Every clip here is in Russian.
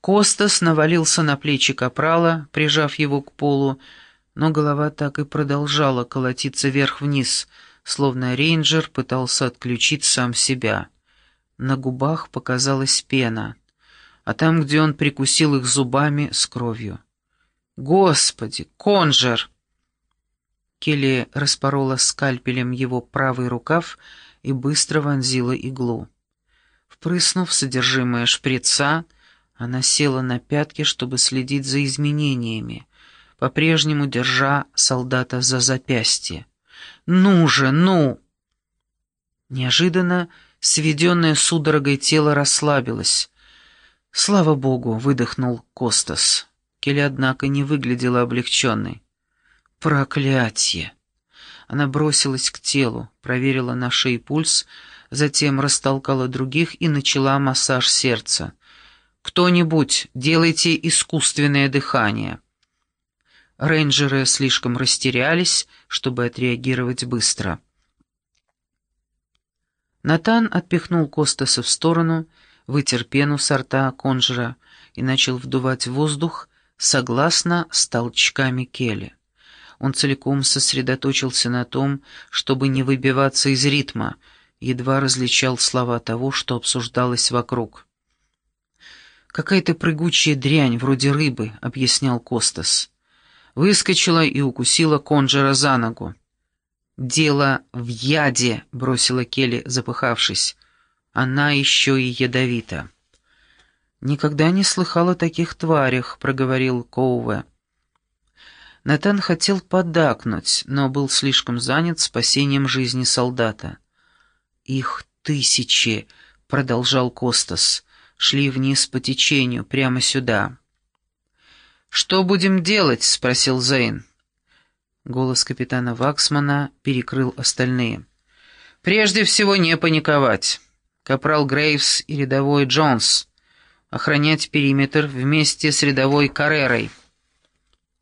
Костас навалился на плечи капрала, прижав его к полу, но голова так и продолжала колотиться вверх-вниз, словно рейнджер пытался отключить сам себя. На губах показалась пена, а там, где он прикусил их зубами, с кровью. «Господи, конжер!» Келли распорола скальпелем его правый рукав и быстро вонзила иглу. Впрыснув содержимое шприца, она села на пятки, чтобы следить за изменениями, по-прежнему держа солдата за запястье. «Ну же, ну!» Неожиданно сведенное судорогой тело расслабилось. «Слава богу!» — выдохнул Костас. Келли, однако, не выглядела облегченной. «Проклятие!» Она бросилась к телу, проверила на шее пульс, затем растолкала других и начала массаж сердца. «Кто-нибудь, делайте искусственное дыхание». Рейнджеры слишком растерялись, чтобы отреагировать быстро. Натан отпихнул Костаса в сторону, вытер пену с рта конжера и начал вдувать воздух согласно с толчками Келли. Он целиком сосредоточился на том, чтобы не выбиваться из ритма, едва различал слова того, что обсуждалось вокруг. «Какая-то прыгучая дрянь, вроде рыбы», — объяснял Костас. Выскочила и укусила Конджера за ногу. «Дело в яде», — бросила Келли, запыхавшись. «Она еще и ядовита». «Никогда не слыхала о таких тварях», — проговорил Коуве. Натан хотел подакнуть, но был слишком занят спасением жизни солдата. «Их тысячи», — продолжал Костас шли вниз по течению, прямо сюда. «Что будем делать?» — спросил Зейн. Голос капитана Ваксмана перекрыл остальные. «Прежде всего не паниковать. Капрал Грейвс и рядовой Джонс. Охранять периметр вместе с рядовой Каррерой».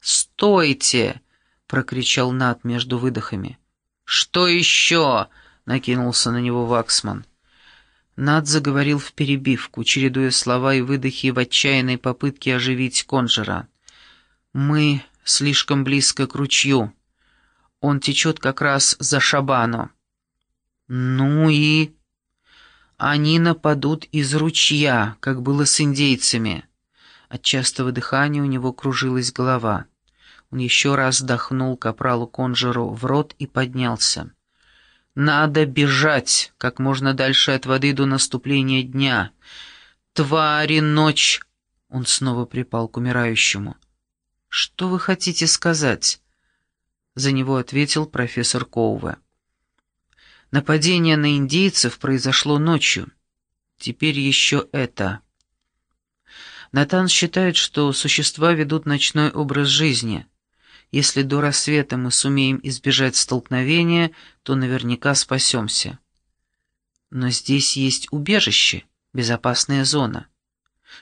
«Стойте!» — прокричал Нат между выдохами. «Что еще?» — накинулся на него Ваксман. Над заговорил в перебивку, чередуя слова и выдохи в отчаянной попытке оживить Конжера. «Мы слишком близко к ручью. Он течет как раз за Шабано». «Ну и...» «Они нападут из ручья, как было с индейцами». От частого дыхания у него кружилась голова. Он еще раз вдохнул капралу Конжеру в рот и поднялся. Надо бежать как можно дальше от воды до наступления дня. Твари, ночь!» Он снова припал к умирающему. «Что вы хотите сказать?» За него ответил профессор Коуве. «Нападение на индейцев произошло ночью. Теперь еще это». Натан считает, что существа ведут ночной образ жизни — если до рассвета мы сумеем избежать столкновения, то наверняка спасемся. Но здесь есть убежище, безопасная зона.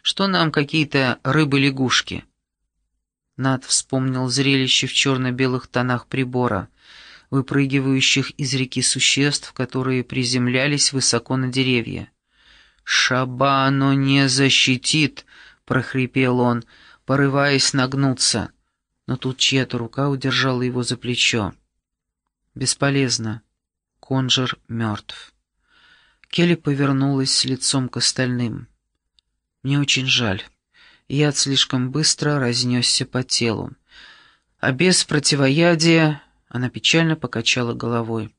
Что нам какие-то рыбы-лягушки? Над вспомнил зрелище в черно-белых тонах прибора, выпрыгивающих из реки существ, которые приземлялись высоко на деревья. «Шабано не защитит!» — прохрипел он, порываясь нагнуться но тут чья-то рука удержала его за плечо. «Бесполезно. Конжер мертв». Келли повернулась лицом к остальным. «Мне очень жаль. Яд слишком быстро разнесся по телу. А без противоядия...» Она печально покачала головой.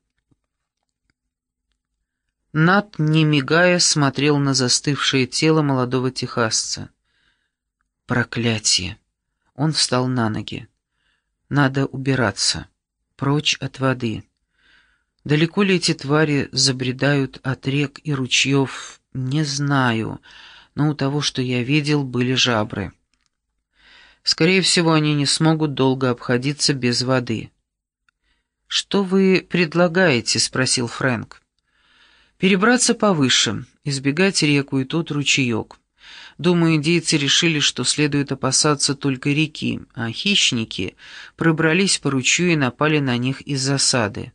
Над, не мигая, смотрел на застывшее тело молодого техасца. «Проклятие!» Он встал на ноги. «Надо убираться. Прочь от воды. Далеко ли эти твари забредают от рек и ручьев, не знаю, но у того, что я видел, были жабры. Скорее всего, они не смогут долго обходиться без воды». «Что вы предлагаете?» — спросил Фрэнк. «Перебраться повыше, избегать реку и тот ручеек». Думаю, индейцы решили, что следует опасаться только реки, а хищники пробрались по ручью и напали на них из засады.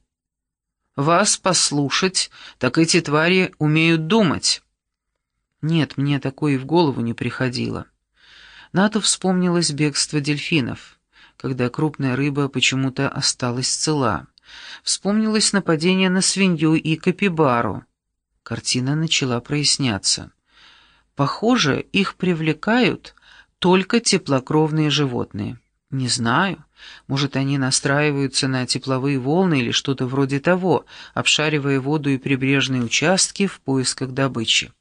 «Вас послушать, так эти твари умеют думать». «Нет, мне такое и в голову не приходило. Нату вспомнилось бегство дельфинов, когда крупная рыба почему-то осталась цела. Вспомнилось нападение на свинью и капибару. Картина начала проясняться. Похоже, их привлекают только теплокровные животные. Не знаю. Может, они настраиваются на тепловые волны или что-то вроде того, обшаривая воду и прибрежные участки в поисках добычи.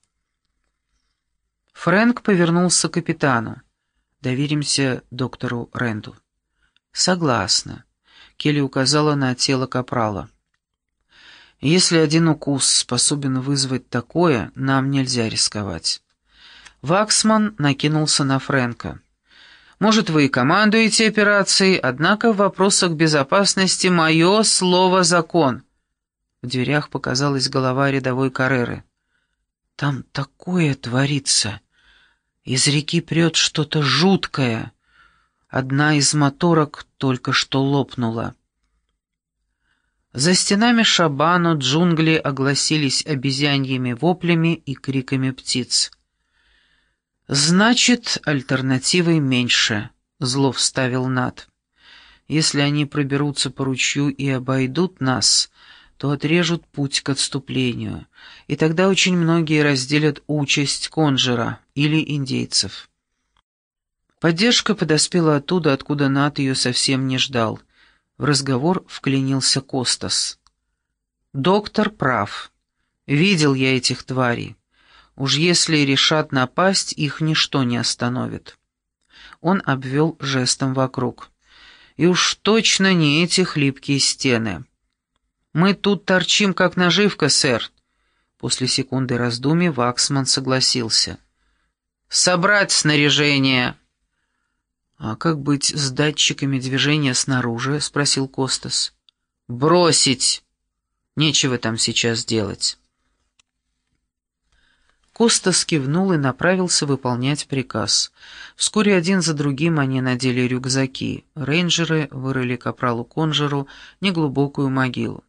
Фрэнк повернулся к капитану. «Доверимся доктору Ренду». «Согласна», — Келли указала на тело капрала. «Если один укус способен вызвать такое, нам нельзя рисковать». Ваксман накинулся на Фрэнка. «Может, вы и командуете операцией, однако в вопросах безопасности мое слово — закон». В дверях показалась голова рядовой Карреры. «Там такое творится!» Из реки прет что-то жуткое. Одна из моторок только что лопнула. За стенами Шабану джунгли огласились обезьяньими воплями и криками птиц. «Значит, альтернативы меньше», — зло вставил Над. «Если они проберутся по ручью и обойдут нас, то отрежут путь к отступлению, и тогда очень многие разделят участь Конжера или индейцев. Поддержка подоспела оттуда, откуда Нат ее совсем не ждал. В разговор вклинился Костас. «Доктор прав. Видел я этих тварей. Уж если решат напасть, их ничто не остановит». Он обвел жестом вокруг. «И уж точно не эти хлипкие стены». «Мы тут торчим, как наживка, сэр». После секунды раздумий Ваксман согласился. «Собрать снаряжение!» «А как быть с датчиками движения снаружи?» — спросил Костас. «Бросить! Нечего там сейчас делать». Костас кивнул и направился выполнять приказ. Вскоре один за другим они надели рюкзаки. Рейнджеры вырыли капралу Конжеру неглубокую могилу.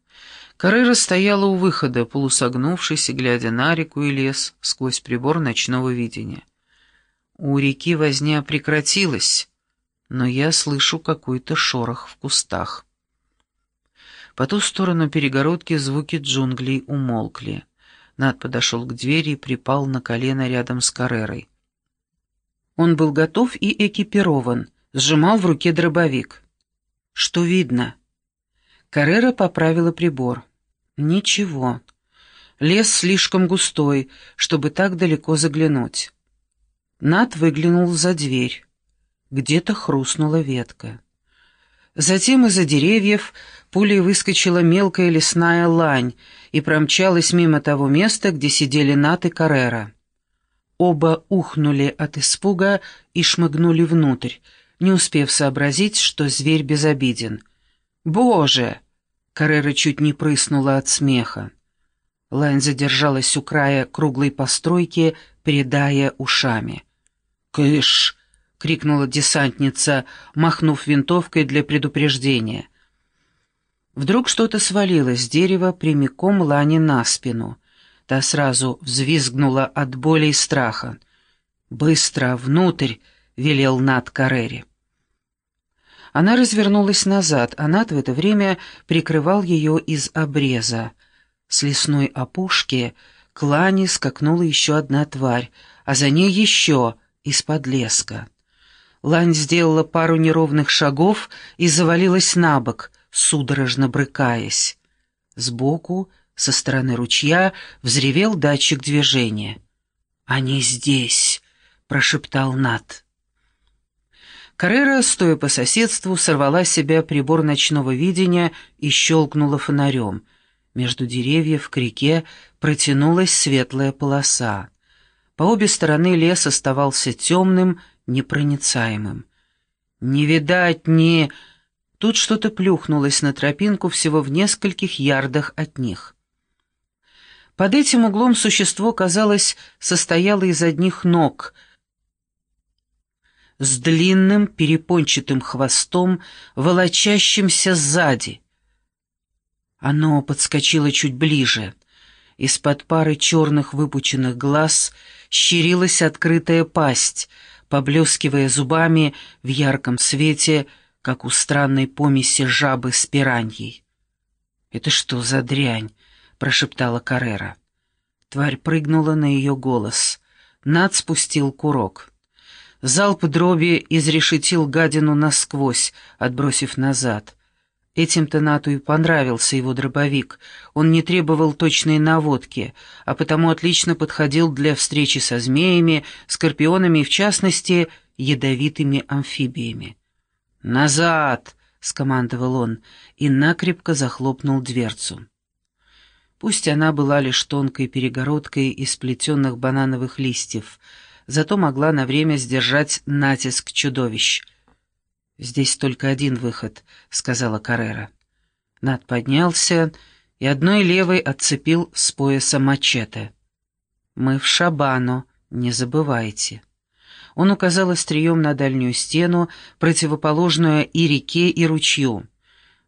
Каррера стояла у выхода, полусогнувшись и глядя на реку и лес сквозь прибор ночного видения. У реки возня прекратилась, но я слышу какой-то шорох в кустах. По ту сторону перегородки звуки джунглей умолкли. Над подошел к двери и припал на колено рядом с Каррерой. Он был готов и экипирован, сжимал в руке дробовик. «Что видно?» Каррера поправила прибор. Ничего. Лес слишком густой, чтобы так далеко заглянуть. Над выглянул за дверь. Где-то хрустнула ветка. Затем из-за деревьев пулей выскочила мелкая лесная лань и промчалась мимо того места, где сидели Нат и Каррера. Оба ухнули от испуга и шмыгнули внутрь, не успев сообразить, что зверь безобиден. «Боже!» Каррера чуть не прыснула от смеха. Лайн задержалась у края круглой постройки, придая ушами. «Кыш!» — крикнула десантница, махнув винтовкой для предупреждения. Вдруг что-то свалилось с дерева прямиком Лане на спину. Та сразу взвизгнула от боли и страха. «Быстро, внутрь!» — велел Над Каррери. Она развернулась назад, а Над в это время прикрывал ее из обреза. С лесной опушки к лане скакнула еще одна тварь, а за ней еще из-под леска. Лань сделала пару неровных шагов и завалилась на бок, судорожно брыкаясь. Сбоку, со стороны ручья, взревел датчик движения. «Они здесь!» — прошептал Над. Каррера, стоя по соседству, сорвала с себя прибор ночного видения и щелкнула фонарем. Между деревьев к реке протянулась светлая полоса. По обе стороны лес оставался темным, непроницаемым. «Не видать ни...» Тут что-то плюхнулось на тропинку всего в нескольких ярдах от них. Под этим углом существо, казалось, состояло из одних ног — с длинным перепончатым хвостом, волочащимся сзади. Оно подскочило чуть ближе. Из-под пары черных выпученных глаз щерилась открытая пасть, поблескивая зубами в ярком свете, как у странной помеси жабы с пираньей. «Это что за дрянь?» — прошептала Каррера. Тварь прыгнула на ее голос. Над спустил курок. Залп дроби изрешетил гадину насквозь, отбросив назад. Этим-то Нату и понравился его дробовик. Он не требовал точной наводки, а потому отлично подходил для встречи со змеями, скорпионами и, в частности, ядовитыми амфибиями. «Назад!» — скомандовал он и накрепко захлопнул дверцу. Пусть она была лишь тонкой перегородкой из плетенных банановых листьев, зато могла на время сдержать натиск чудовищ — «Здесь только один выход», — сказала Каррера. Над поднялся и одной левой отцепил с пояса мачете. «Мы в Шабану, не забывайте». Он указал острием на дальнюю стену, противоположную и реке, и ручью.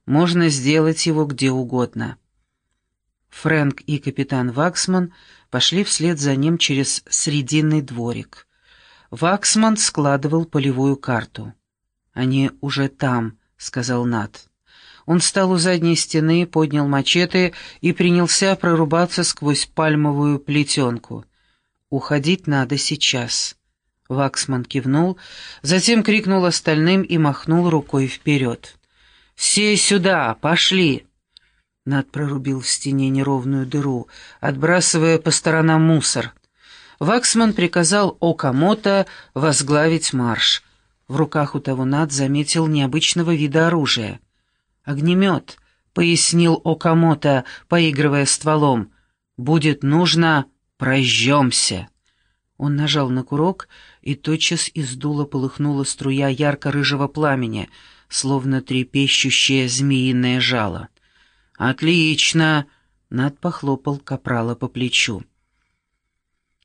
Можно сделать его где угодно. Фрэнк и капитан Ваксман пошли вслед за ним через срединный дворик. Ваксман складывал полевую карту. «Они уже там», — сказал Нат. Он встал у задней стены, поднял мачете и принялся прорубаться сквозь пальмовую плетенку. «Уходить надо сейчас». Ваксман кивнул, затем крикнул остальным и махнул рукой вперед. «Все сюда! Пошли!» Над прорубил в стене неровную дыру, отбрасывая по сторонам мусор. Ваксман приказал Окамото возглавить марш — в руках у того над заметил необычного вида оружия. «Огнемет», — пояснил Окамото, поигрывая стволом. «Будет нужно, прожжемся». Он нажал на курок, и тотчас из дула полыхнула струя ярко-рыжего пламени, словно трепещущее змеиное жало. «Отлично!» — Над похлопал капрала по плечу.